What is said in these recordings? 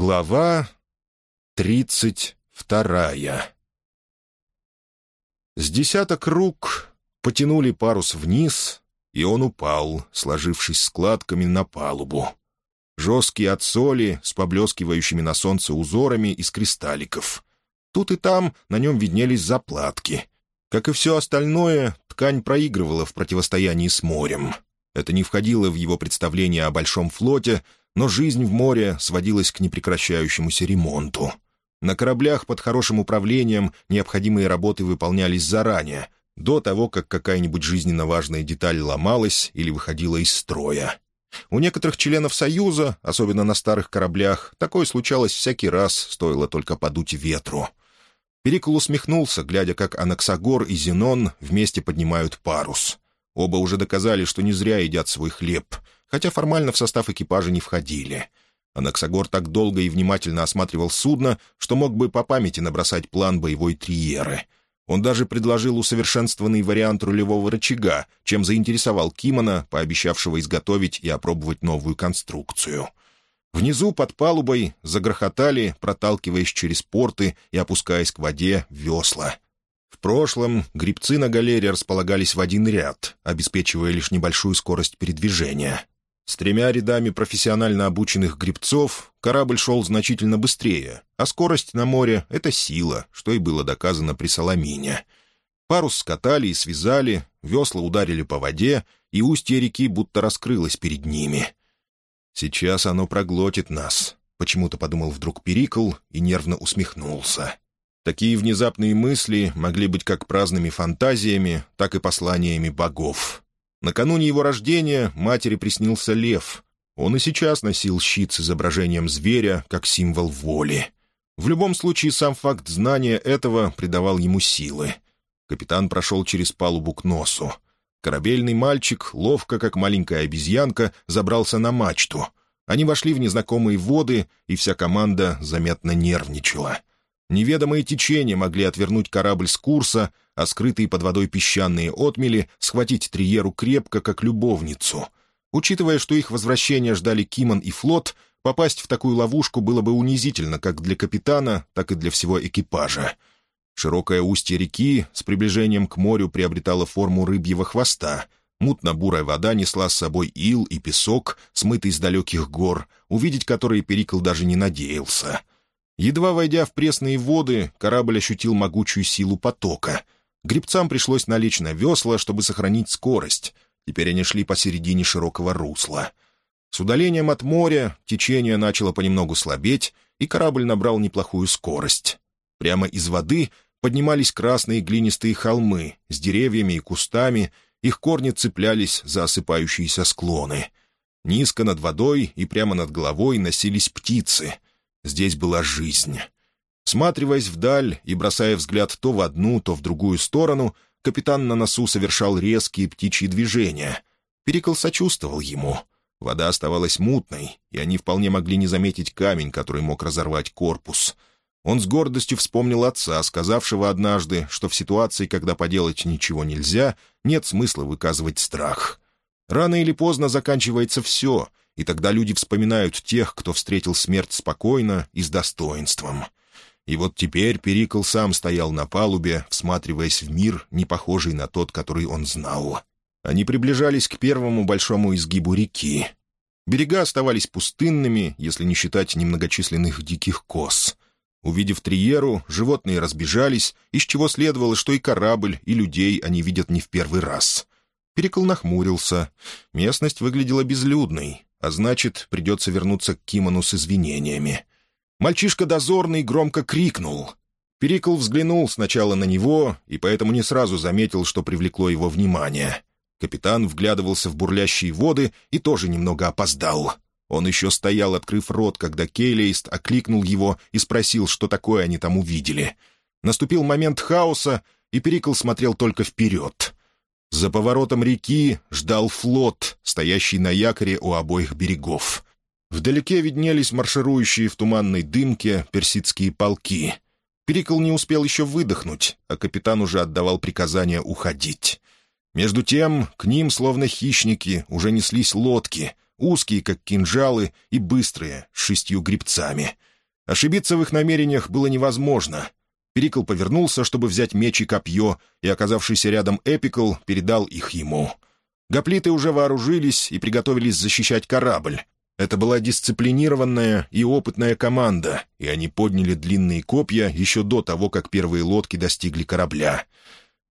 Глава тридцать вторая С десяток рук потянули парус вниз, и он упал, сложившись складками на палубу. Жесткий от соли, с поблескивающими на солнце узорами из кристалликов. Тут и там на нем виднелись заплатки. Как и все остальное, ткань проигрывала в противостоянии с морем. Это не входило в его представление о большом флоте — но жизнь в море сводилась к непрекращающемуся ремонту. На кораблях под хорошим управлением необходимые работы выполнялись заранее, до того, как какая-нибудь жизненно важная деталь ломалась или выходила из строя. У некоторых членов Союза, особенно на старых кораблях, такое случалось всякий раз, стоило только подуть ветру. Перикл усмехнулся, глядя, как Анаксагор и Зенон вместе поднимают парус. Оба уже доказали, что не зря едят свой хлеб — хотя формально в состав экипажа не входили. Анаксагор так долго и внимательно осматривал судно, что мог бы по памяти набросать план боевой триеры. Он даже предложил усовершенствованный вариант рулевого рычага, чем заинтересовал Кимона, пообещавшего изготовить и опробовать новую конструкцию. Внизу, под палубой, загрохотали, проталкиваясь через порты и опускаясь к воде, весла. В прошлом грибцы на галере располагались в один ряд, обеспечивая лишь небольшую скорость передвижения. С тремя рядами профессионально обученных грибцов корабль шел значительно быстрее, а скорость на море — это сила, что и было доказано при Соломине. Парус скатали и связали, весла ударили по воде, и устье реки будто раскрылось перед ними. «Сейчас оно проглотит нас», — почему-то подумал вдруг Перикл и нервно усмехнулся. Такие внезапные мысли могли быть как праздными фантазиями, так и посланиями богов. Накануне его рождения матери приснился лев. Он и сейчас носил щит с изображением зверя, как символ воли. В любом случае, сам факт знания этого придавал ему силы. Капитан прошел через палубу к носу. Корабельный мальчик, ловко, как маленькая обезьянка, забрался на мачту. Они вошли в незнакомые воды, и вся команда заметно нервничала. Неведомые течения могли отвернуть корабль с курса, а скрытые под водой песчаные отмели схватить Триеру крепко, как любовницу. Учитывая, что их возвращение ждали Кимон и флот, попасть в такую ловушку было бы унизительно как для капитана, так и для всего экипажа. Широкое устье реки с приближением к морю приобретало форму рыбьего хвоста. Мутно-бурая вода несла с собой ил и песок, смытый с далеких гор, увидеть которые Перикл даже не надеялся — Едва войдя в пресные воды, корабль ощутил могучую силу потока. Гребцам пришлось налечь на весла, чтобы сохранить скорость. Теперь они шли посередине широкого русла. С удалением от моря течение начало понемногу слабеть, и корабль набрал неплохую скорость. Прямо из воды поднимались красные глинистые холмы с деревьями и кустами, их корни цеплялись за осыпающиеся склоны. Низко над водой и прямо над головой носились птицы — Здесь была жизнь. Сматриваясь вдаль и бросая взгляд то в одну, то в другую сторону, капитан на носу совершал резкие птичьи движения. Перикл сочувствовал ему. Вода оставалась мутной, и они вполне могли не заметить камень, который мог разорвать корпус. Он с гордостью вспомнил отца, сказавшего однажды, что в ситуации, когда поделать ничего нельзя, нет смысла выказывать страх. Рано или поздно заканчивается все, и тогда люди вспоминают тех, кто встретил смерть спокойно и с достоинством. И вот теперь Перикл сам стоял на палубе, всматриваясь в мир, не похожий на тот, который он знал. Они приближались к первому большому изгибу реки. Берега оставались пустынными, если не считать немногочисленных диких коз. Увидев Триеру, животные разбежались, из чего следовало, что и корабль, и людей они видят не в первый раз. Перикл нахмурился. Местность выглядела безлюдной а значит, придется вернуться к Кимону с извинениями. Мальчишка дозорный громко крикнул. Перикл взглянул сначала на него и поэтому не сразу заметил, что привлекло его внимание. Капитан вглядывался в бурлящие воды и тоже немного опоздал. Он еще стоял, открыв рот, когда Кейлейст окликнул его и спросил, что такое они там увидели. Наступил момент хаоса, и Перикл смотрел только вперед. За поворотом реки ждал флот, стоящий на якоре у обоих берегов. Вдалеке виднелись марширующие в туманной дымке персидские полки. Перикл не успел еще выдохнуть, а капитан уже отдавал приказание уходить. Между тем, к ним, словно хищники, уже неслись лодки, узкие, как кинжалы, и быстрые, с шестью грибцами. Ошибиться в их намерениях было невозможно. Перикл повернулся, чтобы взять меч и копье, и оказавшийся рядом Эпикл передал их ему. Гоплиты уже вооружились и приготовились защищать корабль. Это была дисциплинированная и опытная команда, и они подняли длинные копья еще до того, как первые лодки достигли корабля.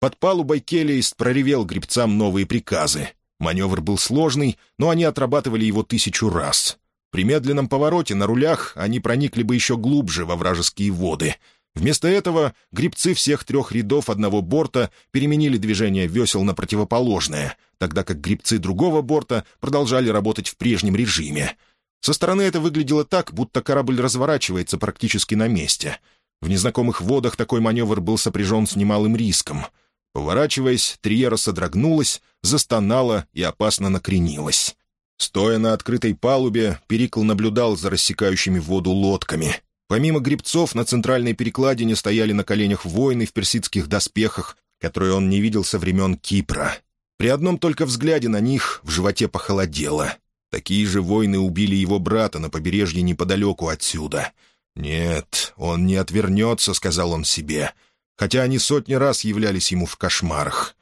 Под палубой Келлист проревел гребцам новые приказы. Маневр был сложный, но они отрабатывали его тысячу раз. При медленном повороте на рулях они проникли бы еще глубже во вражеские воды — Вместо этого грибцы всех трех рядов одного борта переменили движение весел на противоположное, тогда как грибцы другого борта продолжали работать в прежнем режиме. Со стороны это выглядело так, будто корабль разворачивается практически на месте. В незнакомых водах такой маневр был сопряжен с немалым риском. Поворачиваясь, Триера содрогнулась, застонала и опасно накренилась. Стоя на открытой палубе, Перикл наблюдал за рассекающими воду лодками — Помимо грибцов, на центральной перекладине стояли на коленях воины в персидских доспехах, которые он не видел со времен Кипра. При одном только взгляде на них в животе похолодело. Такие же воины убили его брата на побережье неподалеку отсюда. «Нет, он не отвернется», — сказал он себе, хотя они сотни раз являлись ему в кошмарах.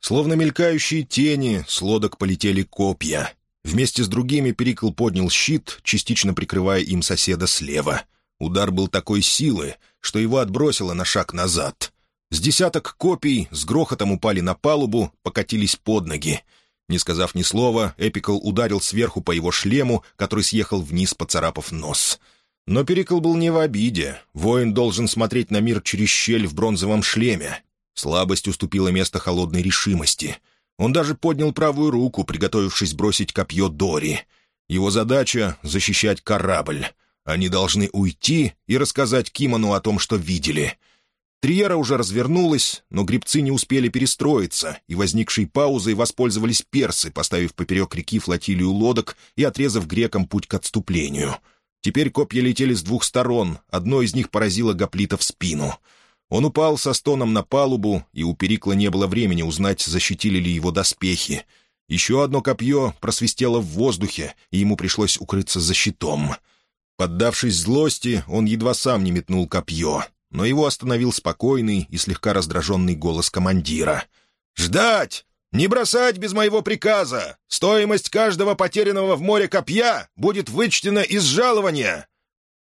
Словно мелькающие тени, с лодок полетели копья. Вместе с другими Перикл поднял щит, частично прикрывая им соседа слева — Удар был такой силы, что его отбросило на шаг назад. С десяток копий с грохотом упали на палубу, покатились под ноги. Не сказав ни слова, Эпикл ударил сверху по его шлему, который съехал вниз, поцарапав нос. Но Перикл был не в обиде. Воин должен смотреть на мир через щель в бронзовом шлеме. Слабость уступила место холодной решимости. Он даже поднял правую руку, приготовившись бросить копье Дори. Его задача — защищать корабль. Они должны уйти и рассказать Кимону о том, что видели. Триера уже развернулась, но грибцы не успели перестроиться, и возникшей паузой воспользовались персы, поставив поперек реки флотилию лодок и отрезав грекам путь к отступлению. Теперь копья летели с двух сторон, одно из них поразило Гоплита в спину. Он упал со стоном на палубу, и у Перикла не было времени узнать, защитили ли его доспехи. Еще одно копье просвистело в воздухе, и ему пришлось укрыться за щитом — Поддавшись злости, он едва сам не метнул копье, но его остановил спокойный и слегка раздраженный голос командира. «Ждать! Не бросать без моего приказа! Стоимость каждого потерянного в море копья будет вычтена из жалования!»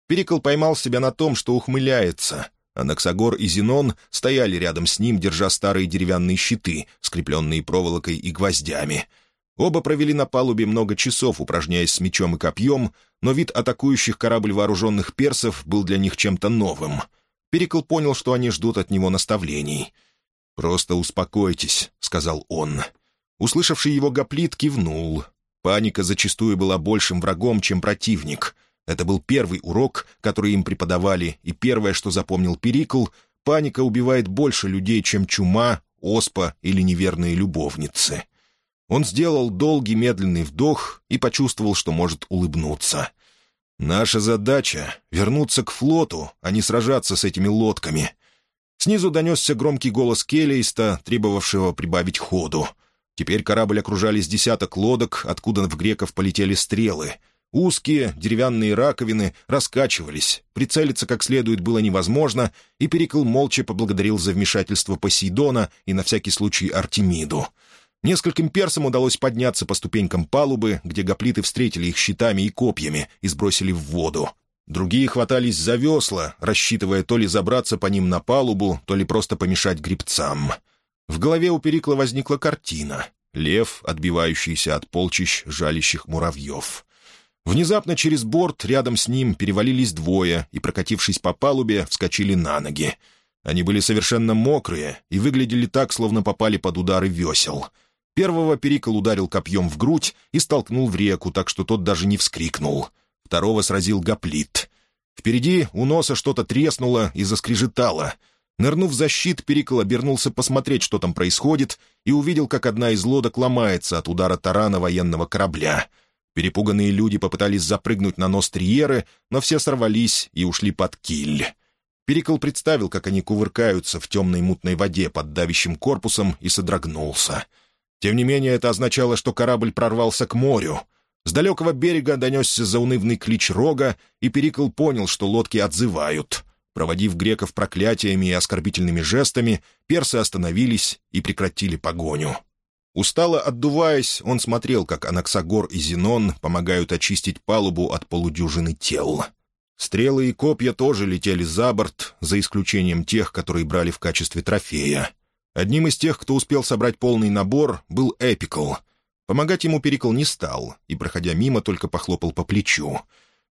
Перикл поймал себя на том, что ухмыляется. Анаксагор и Зенон стояли рядом с ним, держа старые деревянные щиты, скрепленные проволокой и гвоздями — Оба провели на палубе много часов, упражняясь с мечом и копьем, но вид атакующих корабль вооруженных персов был для них чем-то новым. Перикл понял, что они ждут от него наставлений. «Просто успокойтесь», — сказал он. Услышавший его гоплит кивнул. Паника зачастую была большим врагом, чем противник. Это был первый урок, который им преподавали, и первое, что запомнил Перикл — паника убивает больше людей, чем чума, оспа или неверные любовницы. Он сделал долгий медленный вдох и почувствовал, что может улыбнуться. «Наша задача — вернуться к флоту, а не сражаться с этими лодками». Снизу донесся громкий голос Келлиста, требовавшего прибавить ходу. Теперь корабль окружали с десяток лодок, откуда в греков полетели стрелы. Узкие деревянные раковины раскачивались, прицелиться как следует было невозможно, и Перикл молча поблагодарил за вмешательство Посейдона и на всякий случай Артемиду — Нескольким персам удалось подняться по ступенькам палубы, где гоплиты встретили их щитами и копьями и сбросили в воду. Другие хватались за весла, рассчитывая то ли забраться по ним на палубу, то ли просто помешать грибцам. В голове у Перикла возникла картина — лев, отбивающийся от полчищ жалящих муравьев. Внезапно через борт рядом с ним перевалились двое и, прокатившись по палубе, вскочили на ноги. Они были совершенно мокрые и выглядели так, словно попали под удары весел — Первого Перикл ударил копьем в грудь и столкнул в реку, так что тот даже не вскрикнул. Второго сразил гоплит. Впереди у носа что-то треснуло и заскрежетало. Нырнув за щит, Перикл обернулся посмотреть, что там происходит, и увидел, как одна из лодок ломается от удара тарана военного корабля. Перепуганные люди попытались запрыгнуть на нос Триеры, но все сорвались и ушли под киль. Перикл представил, как они кувыркаются в темной мутной воде под давящим корпусом, и содрогнулся — тем не менее, это означало, что корабль прорвался к морю. С далекого берега донесся заунывный клич рога, и Перикл понял, что лодки отзывают. Проводив греков проклятиями и оскорбительными жестами, персы остановились и прекратили погоню. Устало отдуваясь, он смотрел, как Анаксагор и Зенон помогают очистить палубу от полудюжины тел. Стрелы и копья тоже летели за борт, за исключением тех, которые брали в качестве трофея. Одним из тех, кто успел собрать полный набор, был Эпикл. Помогать ему Перикл не стал и, проходя мимо, только похлопал по плечу.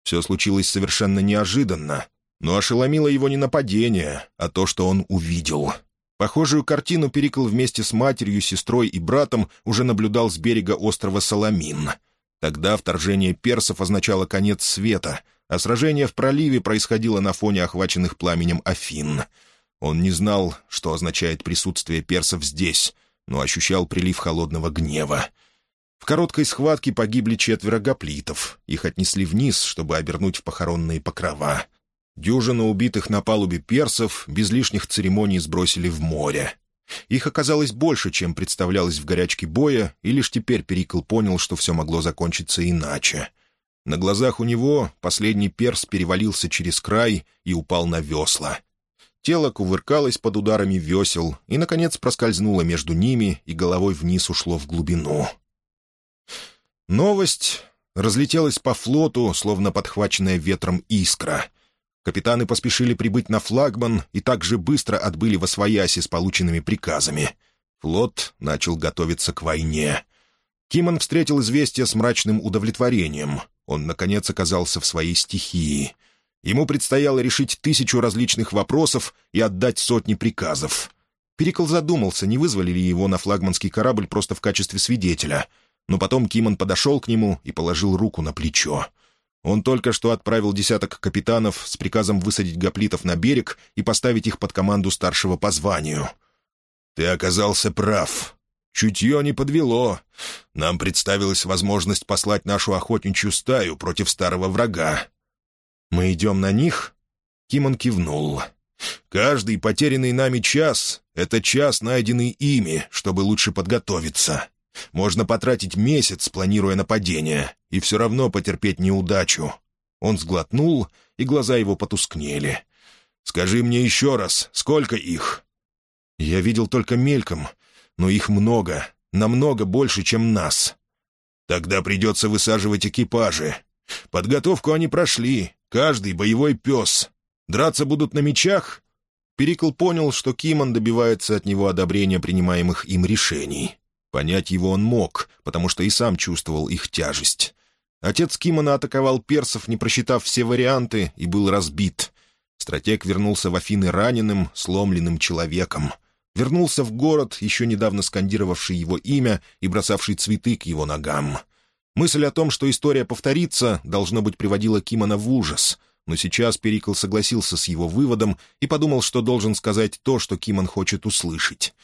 Все случилось совершенно неожиданно, но ошеломило его не нападение, а то, что он увидел. Похожую картину Перикл вместе с матерью, сестрой и братом уже наблюдал с берега острова Саламин. Тогда вторжение персов означало конец света, а сражение в проливе происходило на фоне охваченных пламенем Афин. Он не знал, что означает присутствие персов здесь, но ощущал прилив холодного гнева. В короткой схватке погибли четверо гоплитов. Их отнесли вниз, чтобы обернуть в похоронные покрова. Дюжину убитых на палубе персов без лишних церемоний сбросили в море. Их оказалось больше, чем представлялось в горячке боя, и лишь теперь Перикл понял, что все могло закончиться иначе. На глазах у него последний перс перевалился через край и упал на весла. Тело кувыркалось под ударами весел и, наконец, проскользнуло между ними и головой вниз ушло в глубину. Новость разлетелась по флоту, словно подхваченная ветром искра — Капитаны поспешили прибыть на флагман и также быстро отбыли во свояси с полученными приказами. Флот начал готовиться к войне. Кимон встретил известие с мрачным удовлетворением. Он, наконец, оказался в своей стихии. Ему предстояло решить тысячу различных вопросов и отдать сотни приказов. Перикл задумался, не вызвали ли его на флагманский корабль просто в качестве свидетеля. Но потом Кимон подошел к нему и положил руку на плечо. Он только что отправил десяток капитанов с приказом высадить гоплитов на берег и поставить их под команду старшего по званию. «Ты оказался прав. Чутье не подвело. Нам представилась возможность послать нашу охотничью стаю против старого врага». «Мы идем на них?» Кимон кивнул. «Каждый потерянный нами час — это час, найденный ими, чтобы лучше подготовиться. Можно потратить месяц, планируя нападение, и все равно потерпеть неудачу. Он сглотнул, и глаза его потускнели. «Скажи мне еще раз, сколько их?» «Я видел только мельком, но их много, намного больше, чем нас». «Тогда придется высаживать экипажи. Подготовку они прошли, каждый боевой пес. Драться будут на мечах?» Перикл понял, что Кимон добивается от него одобрения принимаемых им решений. Понять его он мог, потому что и сам чувствовал их тяжесть. Отец Кимона атаковал персов, не просчитав все варианты, и был разбит. Стратег вернулся в Афины раненым, сломленным человеком. Вернулся в город, еще недавно скандировавший его имя и бросавший цветы к его ногам. Мысль о том, что история повторится, должно быть, приводила Кимона в ужас. Но сейчас Перикл согласился с его выводом и подумал, что должен сказать то, что Кимон хочет услышать.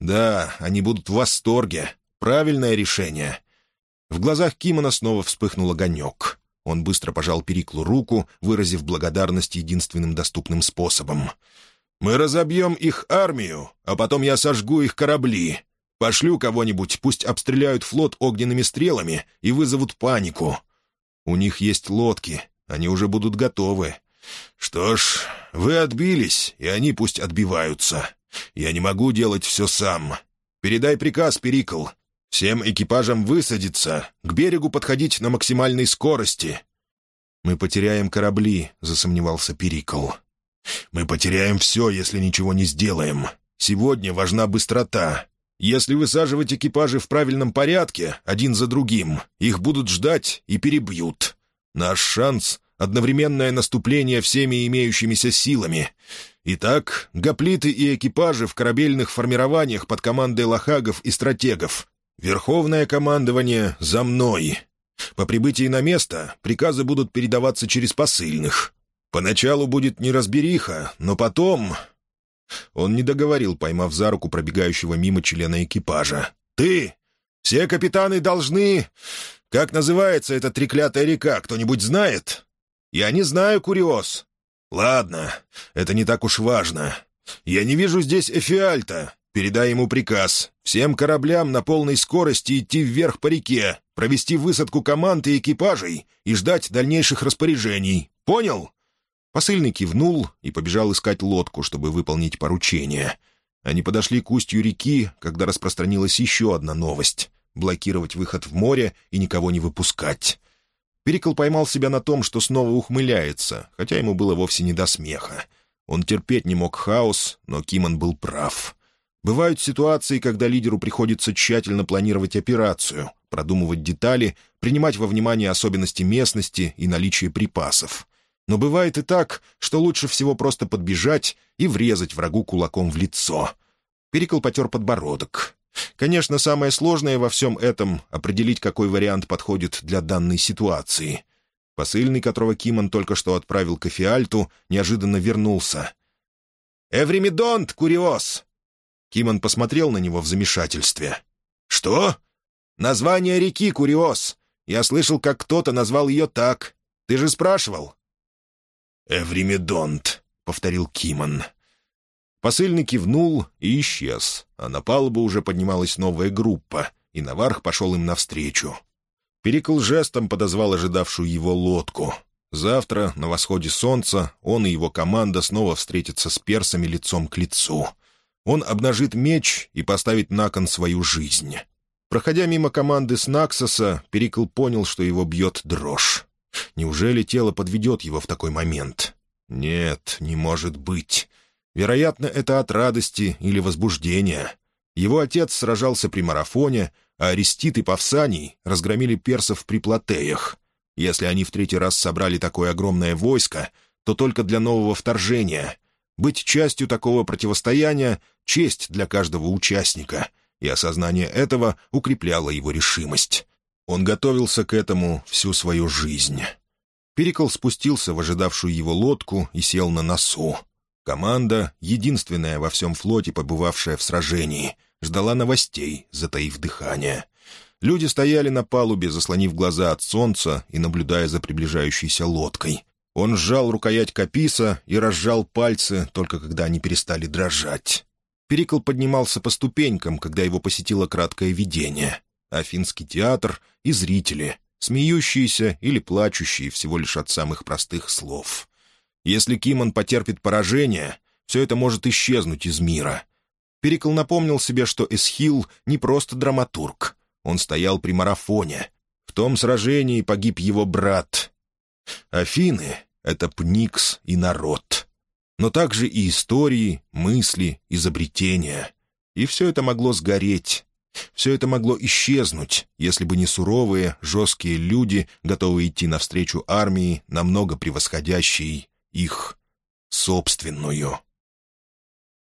Да, они будут в восторге. Правильное решение. В глазах Кимона снова вспыхнул огонек. Он быстро пожал Периклу руку, выразив благодарность единственным доступным способом. «Мы разобьем их армию, а потом я сожгу их корабли. Пошлю кого-нибудь, пусть обстреляют флот огненными стрелами и вызовут панику. У них есть лодки, они уже будут готовы. Что ж, вы отбились, и они пусть отбиваются. Я не могу делать все сам. Передай приказ, Перикл. Всем экипажам высадиться, к берегу подходить на максимальной скорости». «Мы потеряем корабли», — засомневался Перикл. «Мы потеряем все, если ничего не сделаем. Сегодня важна быстрота. Если высаживать экипажи в правильном порядке, один за другим, их будут ждать и перебьют. Наш шанс — одновременное наступление всеми имеющимися силами. Итак, гоплиты и экипажи в корабельных формированиях под командой лохагов и стратегов. Верховное командование за мной. По прибытии на место приказы будут передаваться через посыльных. Поначалу будет неразбериха, но потом...» Он не договорил, поймав за руку пробегающего мимо члена экипажа. «Ты! Все капитаны должны... Как называется эта треклятая река, кто-нибудь знает?» «Я не знаю, Куриос. «Ладно, это не так уж важно. Я не вижу здесь Эфиальта. Передай ему приказ. Всем кораблям на полной скорости идти вверх по реке. провести высадку команд и экипажей и ждать дальнейших распоряжений. Понял?» Посыльный кивнул и побежал искать лодку, чтобы выполнить поручение. Они подошли к устью реки, когда распространилась еще одна новость — блокировать выход в море и никого не выпускать. Перикл поймал себя на том, что снова ухмыляется, хотя ему было вовсе не до смеха. Он терпеть не мог хаос, но Кимон был прав. Бывают ситуации, когда лидеру приходится тщательно планировать операцию, продумывать детали, принимать во внимание особенности местности и наличие припасов. Но бывает и так, что лучше всего просто подбежать и врезать врагу кулаком в лицо. Перикл потер подбородок. Конечно, самое сложное во всем этом — определить, какой вариант подходит для данной ситуации. Посыльный, которого Кимон только что отправил к Эфиальту, неожиданно вернулся. «Эвримидонт, Куриос!» Кимон посмотрел на него в замешательстве. «Что?» «Название реки Куриос. Я слышал, как кто-то назвал ее так. Ты же спрашивал?» «Эвримедонт», — повторил Кимон. Посыльный кивнул и исчез, а на палубу уже поднималась новая группа, и Наварх пошел им навстречу. Перикл жестом подозвал ожидавшую его лодку. Завтра, на восходе солнца, он и его команда снова встретятся с персами лицом к лицу. Он обнажит меч и поставит на кон свою жизнь. Проходя мимо команды Снаксоса, Перикл понял, что его бьет дрожь. Неужели тело подведет его в такой момент? Нет, не может быть. Вероятно, это от радости или возбуждения. Его отец сражался при марафоне, а Арестит и Павсаний разгромили персов при Платеях. Если они в третий раз собрали такое огромное войско, то только для нового вторжения. Быть частью такого противостояния — честь для каждого участника, и осознание этого укрепляло его решимость. Он готовился к этому всю свою жизнь. Перикл спустился в ожидавшую его лодку и сел на носу. Команда, единственная во всем флоте, побывавшая в сражении, ждала новостей, затаив дыхание. Люди стояли на палубе, заслонив глаза от солнца и наблюдая за приближающейся лодкой. Он сжал рукоять каписа и разжал пальцы, только когда они перестали дрожать. Перикл поднимался по ступенькам, когда его посетило краткое видение. Афинский театр и зрители, смеющиеся или плачущие всего лишь от самых простых слов. Если Кимон потерпит поражение, все это может исчезнуть из мира. Перикл напомнил себе, что Эсхил не просто драматург. Он стоял при марафоне. В том сражении погиб его брат. Афины — это Пникс и народ. Но также и истории, мысли, изобретения. И все это могло сгореть. Все это могло исчезнуть, если бы не суровые, жесткие люди, готовые идти навстречу армии, намного превосходящей их собственную.